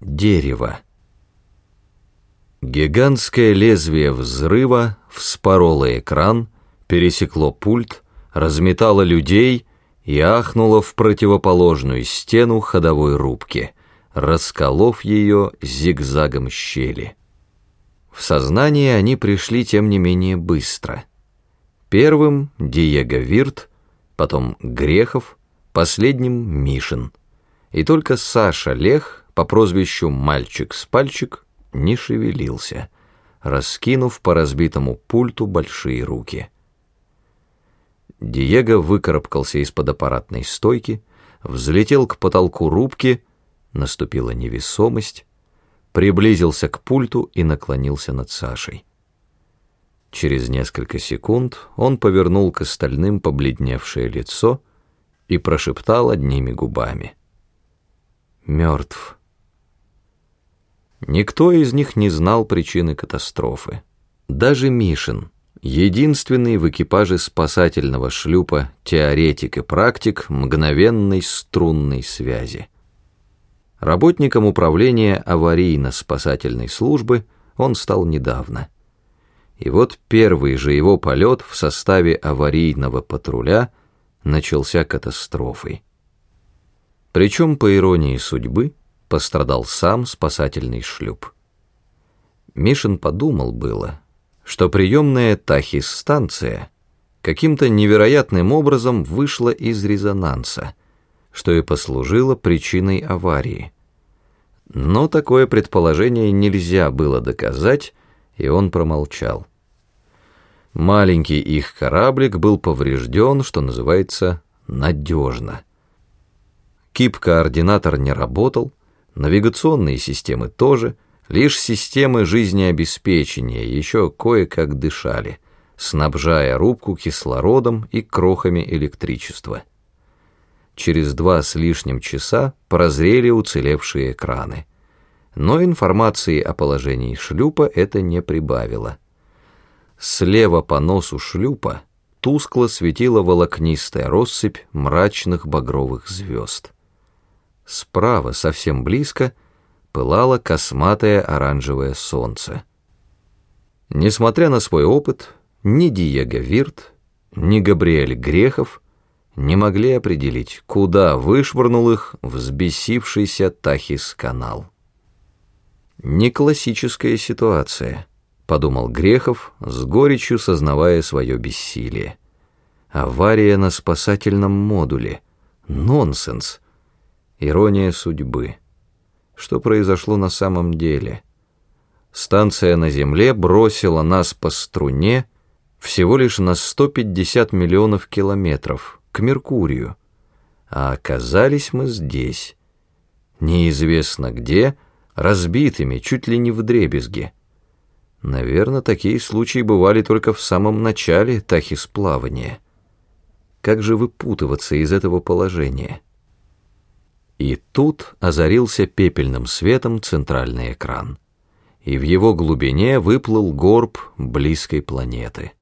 Дерево. Гигантское лезвие взрыва вспороло экран, пересекло пульт, разметало людей и ахнуло в противоположную стену ходовой рубки, расколов ее зигзагом щели. В сознание они пришли, тем не менее, быстро. Первым Диего Вирт, потом Грехов, последним Мишин. И только Саша Лех по прозвищу «Мальчик с пальчик» не шевелился, раскинув по разбитому пульту большие руки. Диего выкарабкался из-под аппаратной стойки, взлетел к потолку рубки, наступила невесомость, приблизился к пульту и наклонился над Сашей. Через несколько секунд он повернул к остальным побледневшее лицо и прошептал одними губами. «Мертв». Никто из них не знал причины катастрофы. Даже Мишин, единственный в экипаже спасательного шлюпа теоретик и практик мгновенной струнной связи. Работником управления аварийно-спасательной службы он стал недавно. И вот первый же его полет в составе аварийного патруля начался катастрофой. Причем, по иронии судьбы, пострадал сам спасательный шлюп. Мишин подумал было, что приемная Тахис-станция каким-то невероятным образом вышла из резонанса, что и послужило причиной аварии. Но такое предположение нельзя было доказать, и он промолчал. Маленький их кораблик был поврежден, что называется, надежно. Кип-координатор не работал, Навигационные системы тоже, лишь системы жизнеобеспечения еще кое-как дышали, снабжая рубку кислородом и крохами электричества. Через два с лишним часа прозрели уцелевшие экраны. Но информации о положении шлюпа это не прибавило. Слева по носу шлюпа тускло светила волокнистая россыпь мрачных багровых звезд. Справа, совсем близко, пылало косматое оранжевое солнце. Несмотря на свой опыт, ни Диего Вирт, ни Габриэль Грехов не могли определить, куда вышвырнул их взбесившийся Тахис-канал. «Не классическая ситуация», — подумал Грехов, с горечью сознавая свое бессилие. «Авария на спасательном модуле. Нонсенс». Ирония судьбы. Что произошло на самом деле? Станция на Земле бросила нас по струне всего лишь на 150 миллионов километров к Меркурию, а оказались мы здесь, неизвестно где, разбитыми чуть ли не в дребезги. Наверное, такие случаи бывали только в самом начале тахисплавания. Как же выпутываться из этого положения? И тут озарился пепельным светом центральный экран. И в его глубине выплыл горб близкой планеты.